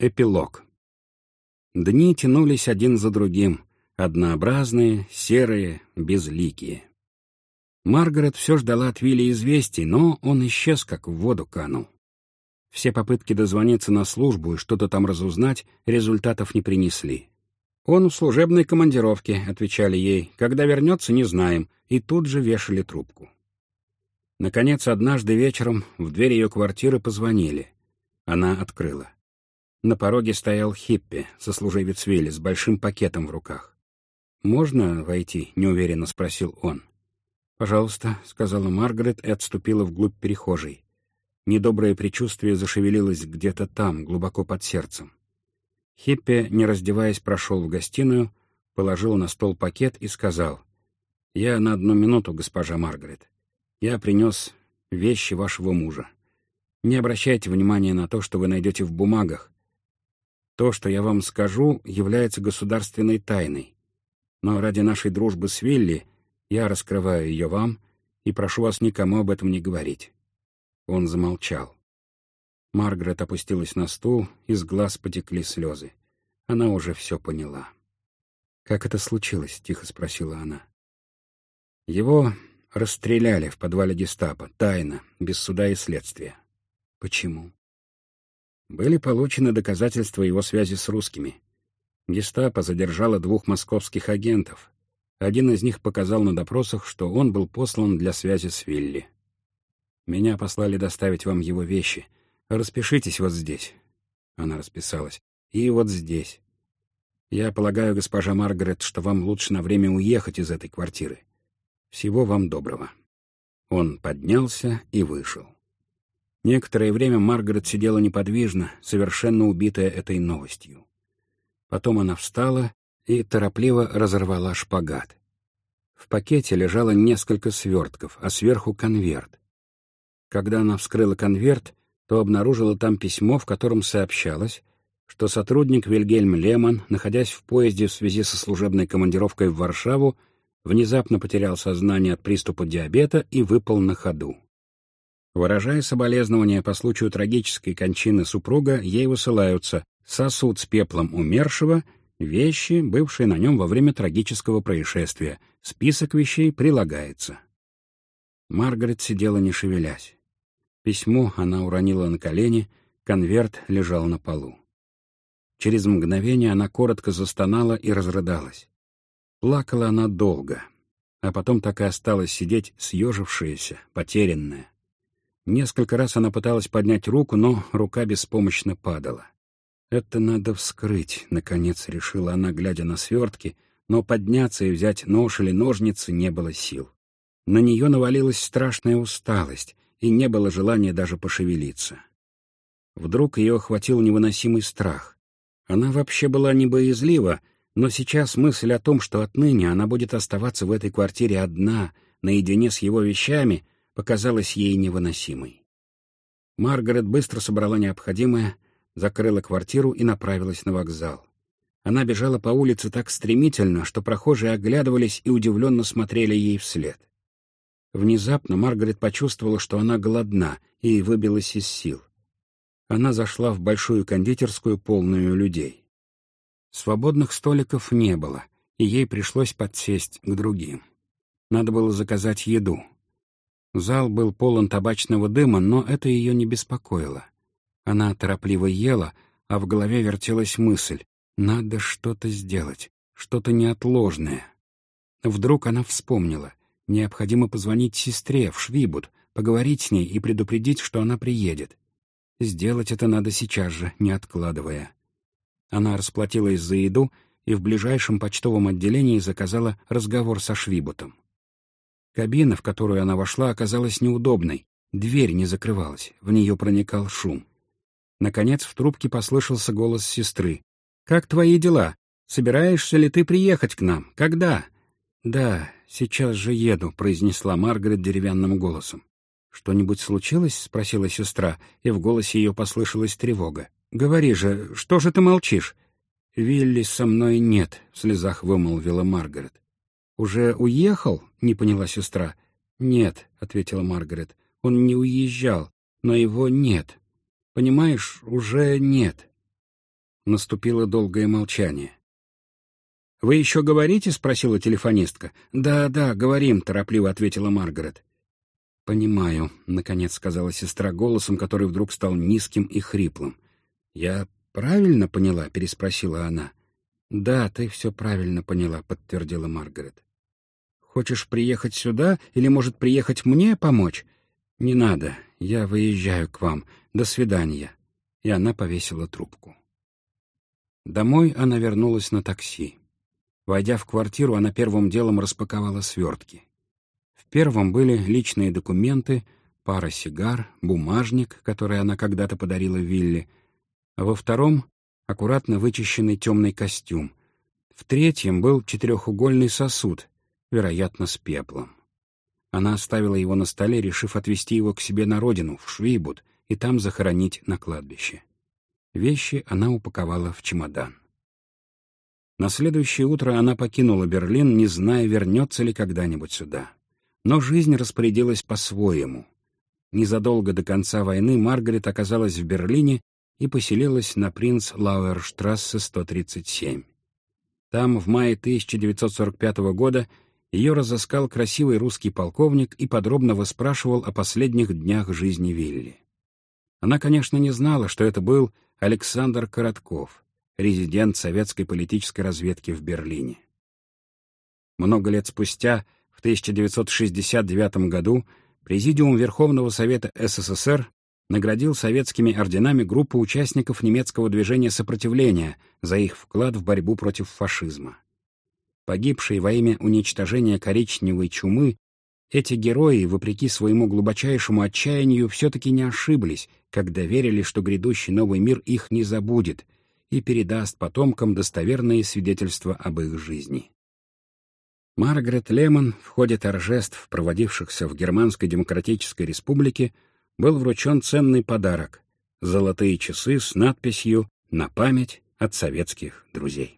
Эпилог. Дни тянулись один за другим, однообразные, серые, безликие. Маргарет все ждала от Вилли известий, но он исчез, как в воду канул. Все попытки дозвониться на службу и что-то там разузнать результатов не принесли. «Он в служебной командировке», — отвечали ей. «Когда вернется, не знаем», и тут же вешали трубку. Наконец, однажды вечером в дверь ее квартиры позвонили. Она открыла. На пороге стоял Хиппи, сослуживец Вилли, с большим пакетом в руках. «Можно войти?» — неуверенно спросил он. «Пожалуйста», — сказала Маргарет и отступила вглубь перехожей. Недоброе предчувствие зашевелилось где-то там, глубоко под сердцем. Хиппи, не раздеваясь, прошел в гостиную, положил на стол пакет и сказал, «Я на одну минуту, госпожа Маргарет. Я принес вещи вашего мужа. Не обращайте внимания на то, что вы найдете в бумагах. То, что я вам скажу, является государственной тайной. Но ради нашей дружбы с Вилли я раскрываю ее вам и прошу вас никому об этом не говорить». Он замолчал. Маргарет опустилась на стул, из глаз потекли слезы. Она уже все поняла. «Как это случилось?» — тихо спросила она. Его расстреляли в подвале гестапо, тайно, без суда и следствия. Почему? Были получены доказательства его связи с русскими. Гестапо задержало двух московских агентов. Один из них показал на допросах, что он был послан для связи с Вилли. «Меня послали доставить вам его вещи. Распишитесь вот здесь». Она расписалась. «И вот здесь. Я полагаю, госпожа Маргарет, что вам лучше на время уехать из этой квартиры. Всего вам доброго». Он поднялся и вышел. Некоторое время Маргарет сидела неподвижно, совершенно убитая этой новостью. Потом она встала и торопливо разорвала шпагат. В пакете лежало несколько свертков, а сверху конверт. Когда она вскрыла конверт, то обнаружила там письмо, в котором сообщалось, что сотрудник Вильгельм Лемон, находясь в поезде в связи со служебной командировкой в Варшаву, внезапно потерял сознание от приступа диабета и выпал на ходу. Выражая соболезнования по случаю трагической кончины супруга, ей высылаются сосуд с пеплом умершего, вещи, бывшие на нем во время трагического происшествия. Список вещей прилагается. Маргарет сидела не шевелясь. Письмо она уронила на колени, конверт лежал на полу. Через мгновение она коротко застонала и разрыдалась. Плакала она долго, а потом так и осталась сидеть съежившаяся, потерянная. Несколько раз она пыталась поднять руку, но рука беспомощно падала. «Это надо вскрыть», — наконец решила она, глядя на свертки, но подняться и взять нож или ножницы не было сил. На нее навалилась страшная усталость, и не было желания даже пошевелиться. Вдруг ее охватил невыносимый страх. Она вообще была не боязлива, но сейчас мысль о том, что отныне она будет оставаться в этой квартире одна, наедине с его вещами — показалась ей невыносимой. Маргарет быстро собрала необходимое, закрыла квартиру и направилась на вокзал. Она бежала по улице так стремительно, что прохожие оглядывались и удивленно смотрели ей вслед. Внезапно Маргарет почувствовала, что она голодна, и выбилась из сил. Она зашла в большую кондитерскую, полную людей. Свободных столиков не было, и ей пришлось подсесть к другим. Надо было заказать еду. Зал был полон табачного дыма, но это ее не беспокоило. Она торопливо ела, а в голове вертелась мысль «надо что-то сделать, что-то неотложное». Вдруг она вспомнила «необходимо позвонить сестре в Швибут, поговорить с ней и предупредить, что она приедет». Сделать это надо сейчас же, не откладывая. Она расплатилась за еду и в ближайшем почтовом отделении заказала разговор со Швибутом. Кабина, в которую она вошла, оказалась неудобной. Дверь не закрывалась, в нее проникал шум. Наконец в трубке послышался голос сестры. «Как твои дела? Собираешься ли ты приехать к нам? Когда?» «Да, сейчас же еду», — произнесла Маргарет деревянным голосом. «Что-нибудь случилось?» — спросила сестра, и в голосе ее послышалась тревога. «Говори же, что же ты молчишь?» «Вилли со мной нет», — в слезах вымолвила Маргарет. «Уже уехал?» — не поняла сестра. «Нет», — ответила Маргарет, — «он не уезжал, но его нет. Понимаешь, уже нет». Наступило долгое молчание. «Вы еще говорите?» — спросила телефонистка. «Да, да, говорим», — торопливо ответила Маргарет. «Понимаю», — наконец сказала сестра голосом, который вдруг стал низким и хриплым. «Я правильно поняла?» — переспросила она. «Да, ты все правильно поняла», — подтвердила Маргарет. «Хочешь приехать сюда или, может, приехать мне помочь?» «Не надо, я выезжаю к вам. До свидания». И она повесила трубку. Домой она вернулась на такси. Войдя в квартиру, она первым делом распаковала свертки. В первом были личные документы, пара сигар, бумажник, который она когда-то подарила Вилли, а во втором — аккуратно вычищенный темный костюм. В третьем был четырехугольный сосуд, вероятно, с пеплом. Она оставила его на столе, решив отвезти его к себе на родину, в Швейбуд, и там захоронить на кладбище. Вещи она упаковала в чемодан. На следующее утро она покинула Берлин, не зная, вернется ли когда-нибудь сюда. Но жизнь распорядилась по-своему. Незадолго до конца войны Маргарет оказалась в Берлине и поселилась на принц Лауэрштрассе 137. Там в мае 1945 года ее разыскал красивый русский полковник и подробно выспрашивал о последних днях жизни Вилли. Она, конечно, не знала, что это был Александр Коротков — резидент советской политической разведки в Берлине. Много лет спустя, в 1969 году, Президиум Верховного Совета СССР наградил советскими орденами группу участников немецкого движения сопротивления за их вклад в борьбу против фашизма. Погибшие во имя уничтожения коричневой чумы, эти герои, вопреки своему глубочайшему отчаянию, все-таки не ошиблись, когда верили, что грядущий новый мир их не забудет — и передаст потомкам достоверные свидетельства об их жизни. Маргарет Лемон в ходе торжеств, проводившихся в Германской Демократической Республике, был вручен ценный подарок — золотые часы с надписью «На память от советских друзей».